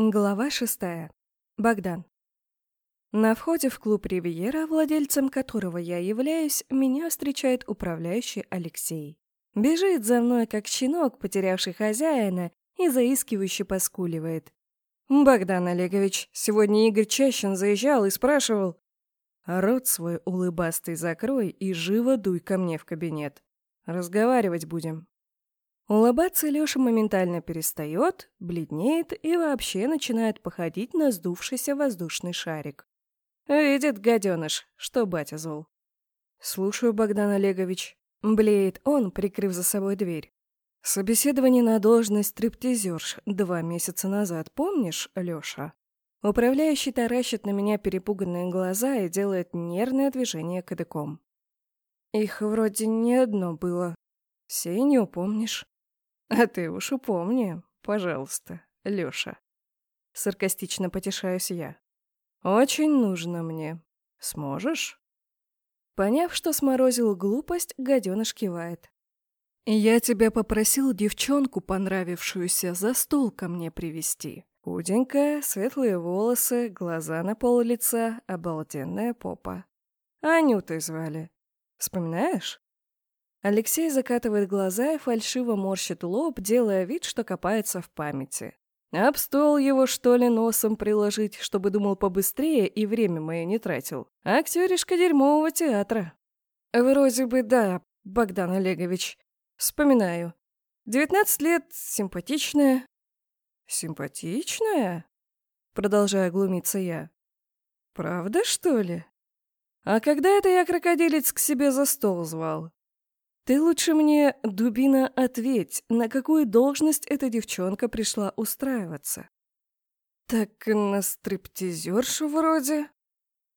Глава шестая. Богдан. На входе в клуб «Ривьера», владельцем которого я являюсь, меня встречает управляющий Алексей. Бежит за мной, как щенок, потерявший хозяина, и заискивающе поскуливает. «Богдан Олегович, сегодня Игорь Чащин заезжал и спрашивал...» «Рот свой улыбастый закрой и живо дуй ко мне в кабинет. Разговаривать будем». Улыбаться Лёша моментально перестает, бледнеет и вообще начинает походить на сдувшийся воздушный шарик. Видит гаденыш, что батя зол. «Слушаю, Богдан Олегович». Блеет он, прикрыв за собой дверь. Собеседование на должность стриптизерш два месяца назад, помнишь, Лёша? Управляющий таращит на меня перепуганные глаза и делает нервное движение кадыком. Их вроде не одно было. Все не упомнишь. А ты уж упомни, пожалуйста, Лёша. Саркастично потешаюсь я. Очень нужно мне. Сможешь? Поняв, что сморозил глупость, гаденыш кивает. «Я тебя попросил девчонку, понравившуюся, за стол ко мне привести. Худенькая, светлые волосы, глаза на пол лица, обалденная попа. Анютой звали. Вспоминаешь?» Алексей закатывает глаза и фальшиво морщит лоб, делая вид, что копается в памяти. Об стол его, что ли, носом приложить, чтобы думал побыстрее и время мое не тратил. Актеришка дерьмового театра. Вроде бы да, Богдан Олегович. Вспоминаю. Девятнадцать лет, симпатичная. Симпатичная? Продолжая глумиться я. Правда, что ли? А когда это я крокодилец к себе за стол звал? Ты лучше мне, дубина, ответь, на какую должность эта девчонка пришла устраиваться? Так на стриптизершу вроде.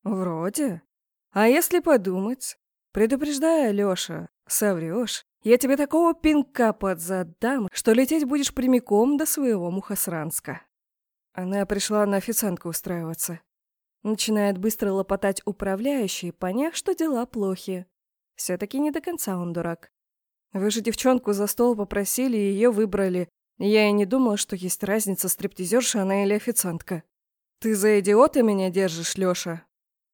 Вроде. А если подумать? Предупреждаю, Лёша, соврёшь, я тебе такого пинка подзадам, что лететь будешь прямиком до своего Мухосранска. Она пришла на официантку устраиваться. Начинает быстро лопотать управляющий, поняв, что дела плохи. Все-таки не до конца он дурак. Вы же девчонку за стол попросили и ее выбрали. Я и не думала, что есть разница, стриптизерша она или официантка. Ты за идиота меня держишь, Лёша?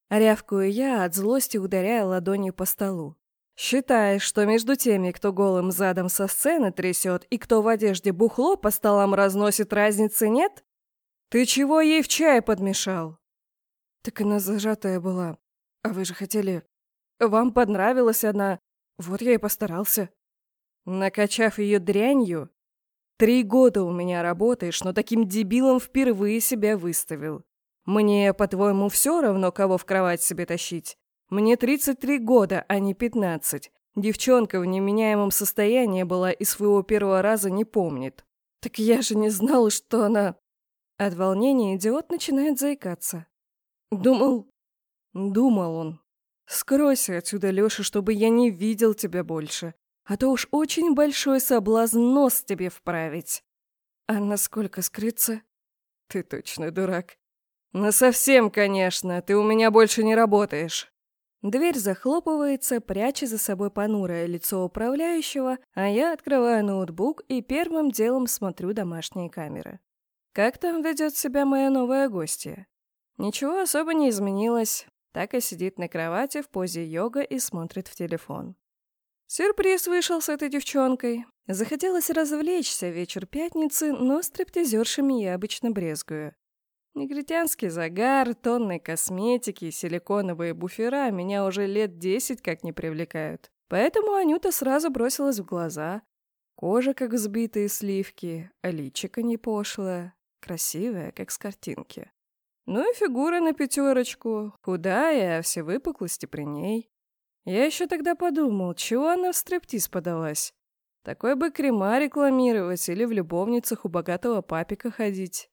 Рявкую я, от злости ударяя ладонью по столу. Считаешь, что между теми, кто голым задом со сцены трясет, и кто в одежде бухло по столам разносит, разницы нет? Ты чего ей в чай подмешал? Так она зажатая была. А вы же хотели... Вам понравилась она, вот я и постарался. Накачав ее дрянью, три года у меня работаешь, но таким дебилом впервые себя выставил. Мне, по-твоему, все равно, кого в кровать себе тащить? Мне 33 года, а не 15. Девчонка в неменяемом состоянии была и своего первого раза не помнит. Так я же не знал, что она... От волнения идиот начинает заикаться. Думал... Думал он, Скройся отсюда, Лёша, чтобы я не видел тебя больше. А то уж очень большой соблазн нос тебе вправить. А насколько скрыться? Ты точно дурак. Ну совсем, конечно, ты у меня больше не работаешь. Дверь захлопывается, пряча за собой понурое лицо управляющего, а я открываю ноутбук и первым делом смотрю домашние камеры. Как там ведет себя моя новая гостья? Ничего особо не изменилось так и сидит на кровати в позе йога и смотрит в телефон. Сюрприз вышел с этой девчонкой. Захотелось развлечься вечер пятницы, но стриптизершами я обычно брезгую. Негритянский загар, тонны косметики, силиконовые буфера меня уже лет десять как не привлекают. Поэтому Анюта сразу бросилась в глаза. Кожа, как взбитые сливки, а личико не пошлое, красивая, как с картинки. Ну и фигура на пятерочку, худая, а все выпуклости при ней. Я еще тогда подумал, чего она в стриптиз подалась. Такой бы крема рекламировать или в любовницах у богатого папика ходить.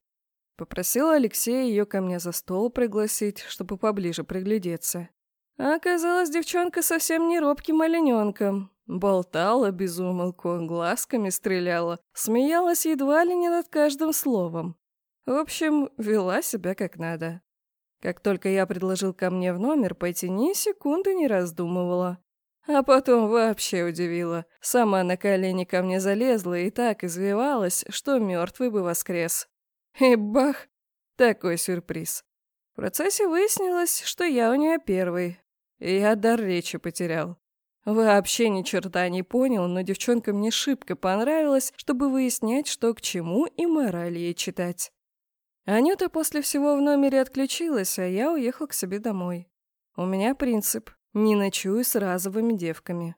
Попросил Алексея ее ко мне за стол пригласить, чтобы поближе приглядеться. А оказалась девчонка совсем не робким олененком. Болтала безумолку, глазками стреляла, смеялась едва ли не над каждым словом. В общем, вела себя как надо. Как только я предложил ко мне в номер пойти, ни секунды не раздумывала. А потом вообще удивила. Сама на колени ко мне залезла и так извивалась, что мертвый бы воскрес. И бах! Такой сюрприз. В процессе выяснилось, что я у нее первый. И я дар речи потерял. Вообще ни черта не понял, но девчонка мне шибко понравилась, чтобы выяснять, что к чему и мораль ей читать. Анюта после всего в номере отключилась, а я уехал к себе домой. У меня принцип — не ночую с разовыми девками.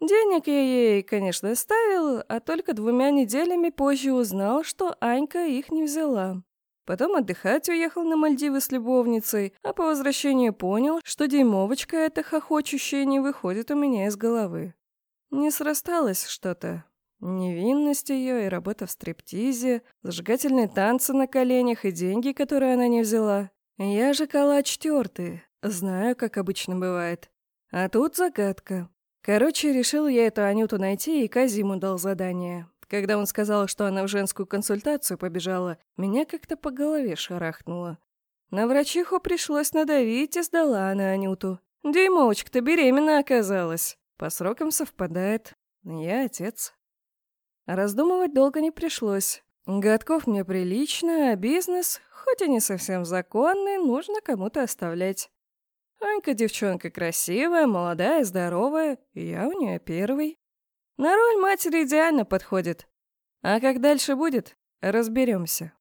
Денег я ей, конечно, оставил, а только двумя неделями позже узнал, что Анька их не взяла. Потом отдыхать уехал на Мальдивы с любовницей, а по возвращению понял, что дюймовочка эта хохочущая не выходит у меня из головы. Не срасталось что-то. Невинность ее и работа в стриптизе, зажигательные танцы на коленях и деньги, которые она не взяла. Я же калач тертый, знаю, как обычно бывает. А тут загадка. Короче, решил я эту Анюту найти и Казиму дал задание. Когда он сказал, что она в женскую консультацию побежала, меня как-то по голове шарахнуло. На врачиху пришлось надавить, и сдала она Анюту. Дюймовочка-то беременна оказалась. По срокам совпадает. Я отец. Раздумывать долго не пришлось. Годков мне прилично, а бизнес, хоть и не совсем законный, нужно кому-то оставлять. Анька девчонка красивая, молодая, здоровая, и я у нее первый. На роль матери идеально подходит. А как дальше будет, разберемся.